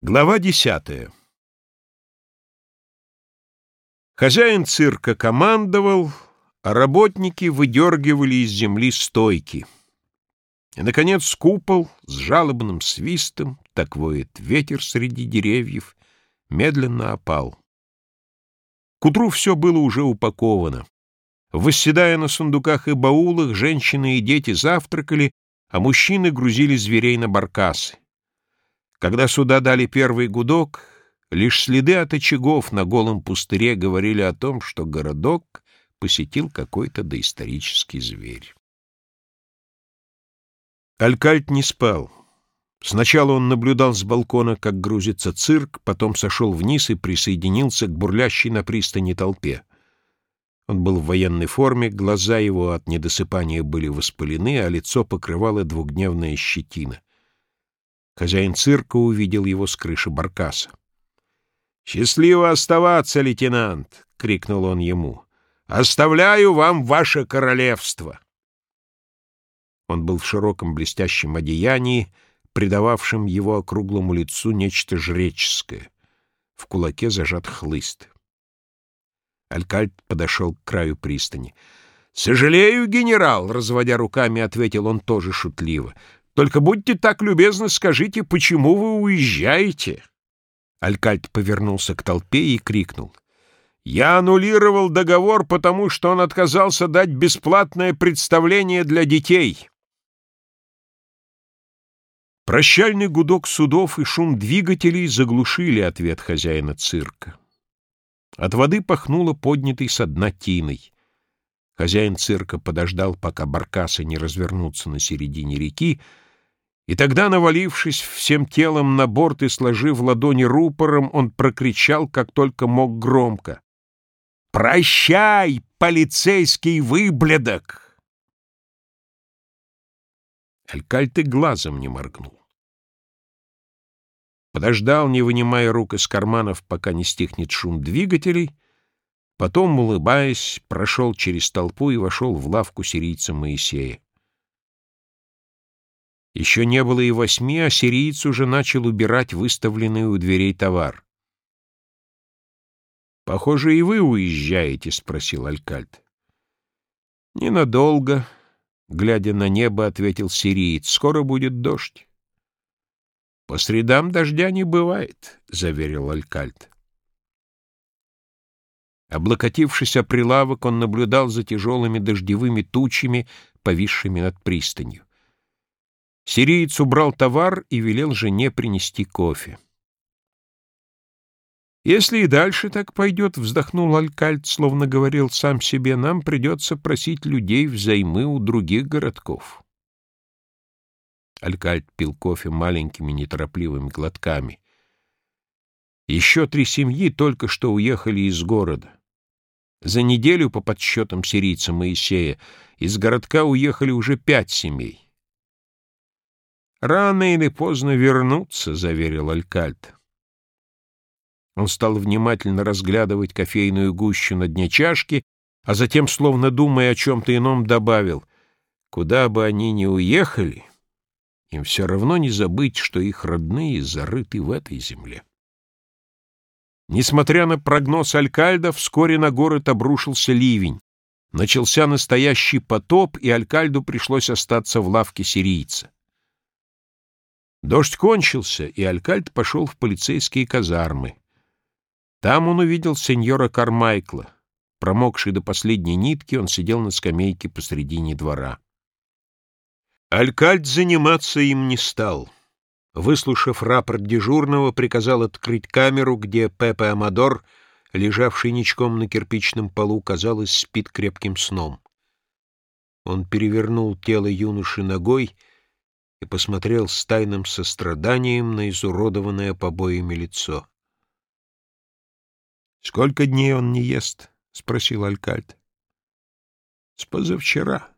Глава десятая Хозяин цирка командовал, а работники выдергивали из земли стойки. И, наконец, купол с жалобным свистом, так воет ветер среди деревьев, медленно опал. К утру все было уже упаковано. Восседая на сундуках и баулах, женщины и дети завтракали, а мужчины грузили зверей на баркасы. Когда сюда дали первый гудок, лишь следы от очагов на голом пустыре говорили о том, что городок посетил какой-то доисторический зверь. Алькальт не спал. Сначала он наблюдал с балкона, как грузится цирк, потом сошел вниз и присоединился к бурлящей на пристани толпе. Он был в военной форме, глаза его от недосыпания были воспалены, а лицо покрывало двухдневная щетина. Хозяин цирка увидел его с крыши баркаса. «Счастливо оставаться, лейтенант!» — крикнул он ему. «Оставляю вам ваше королевство!» Он был в широком блестящем одеянии, придававшем его округлому лицу нечто жреческое. В кулаке зажат хлыст. Алькальт подошел к краю пристани. «Сожалею, генерал!» — разводя руками, ответил он тоже шутливо. Только будьте так любезны, скажите, почему вы уезжаете?» Алькальт повернулся к толпе и крикнул. «Я аннулировал договор, потому что он отказался дать бесплатное представление для детей». Прощальный гудок судов и шум двигателей заглушили ответ хозяина цирка. От воды пахнуло поднятой со дна тиной. Хозяин цирка подождал, пока баркасы не развернутся на середине реки, и тогда, навалившись всем телом на борт и сложив ладони рупором, он прокричал, как только мог громко. «Прощай, полицейский выблядок!» Алькальты глазом не моргнул. Подождал, не вынимая рук из карманов, пока не стихнет шум двигателей, потом, улыбаясь, прошел через толпу и вошел в лавку сирийца Моисея. Еще не было и восьми, а сириец уже начал убирать выставленный у дверей товар. «Похоже, и вы уезжаете?» — спросил Алькальд. «Ненадолго», — глядя на небо, ответил сириец. «Скоро будет дождь». «По средам дождя не бывает», — заверил Алькальд. Облокотившись о прилавок, он наблюдал за тяжелыми дождевыми тучами, повисшими над пристанью. Сириец убрал товар и велел жене принести кофе. «Если и дальше так пойдет», — вздохнул Алькальд, словно говорил сам себе, — «нам придется просить людей взаймы у других городков». Алькальд пил кофе маленькими неторопливыми глотками. Еще три семьи только что уехали из города. За неделю, по подсчетам сирийца Моисея, из городка уехали уже пять семей. «Рано или поздно вернуться», — заверил Алькальд. Он стал внимательно разглядывать кофейную гущу на дне чашки, а затем, словно думая о чем-то ином, добавил, «Куда бы они ни уехали, им все равно не забыть, что их родные зарыты в этой земле». Несмотря на прогноз Алькальда, вскоре на город обрушился ливень. Начался настоящий потоп, и Алькальду пришлось остаться в лавке сирийца. Дождь кончился, и Алькальд пошел в полицейские казармы. Там он увидел сеньора Кармайкла. Промокший до последней нитки, он сидел на скамейке посредине двора. Алькальд заниматься им не стал. Выслушав рапорт дежурного, приказал открыть камеру, где Пепе Амадор, лежавший ничком на кирпичном полу, казалось, спит крепким сном. Он перевернул тело юноши ногой — и посмотрел с тайным состраданием на изуродованное побоями лицо. — Сколько дней он не ест? — спросил Алькальд. — С позавчера.